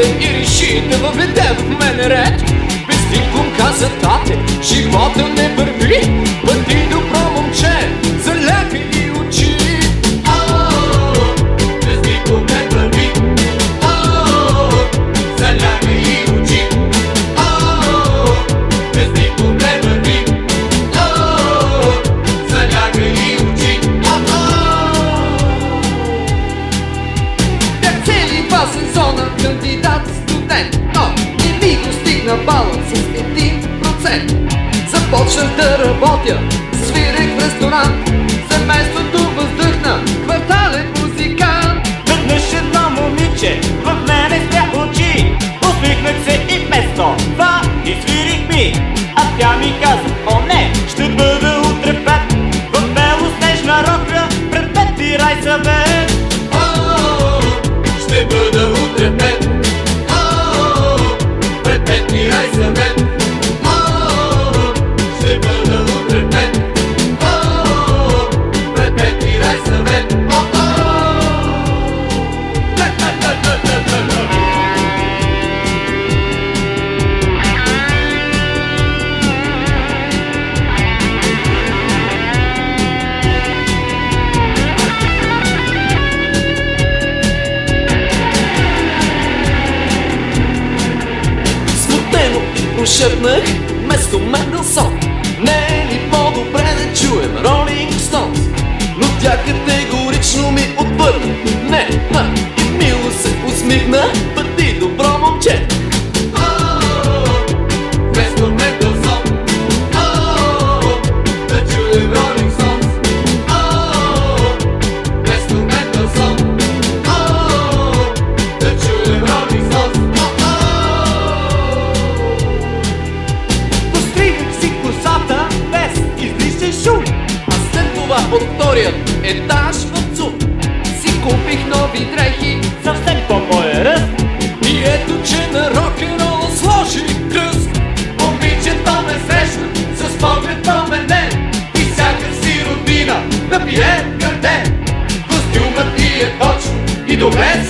erişin ve започнах да работя. шепнах, вместо Менделсон Не е ли по-добре да чуем Ролинг Стоунс? Но тя категорично ми отвърна. Не, на, и мило се усмихна. етаж в ЦУ си купих нови дрехи, съвсем по моя ръст. И ето, че на рок н сложих кръст. Момичето ме срещна, с поглед на мене и всяка си родина на Пиер Карден. Костюмът ти е точно и добре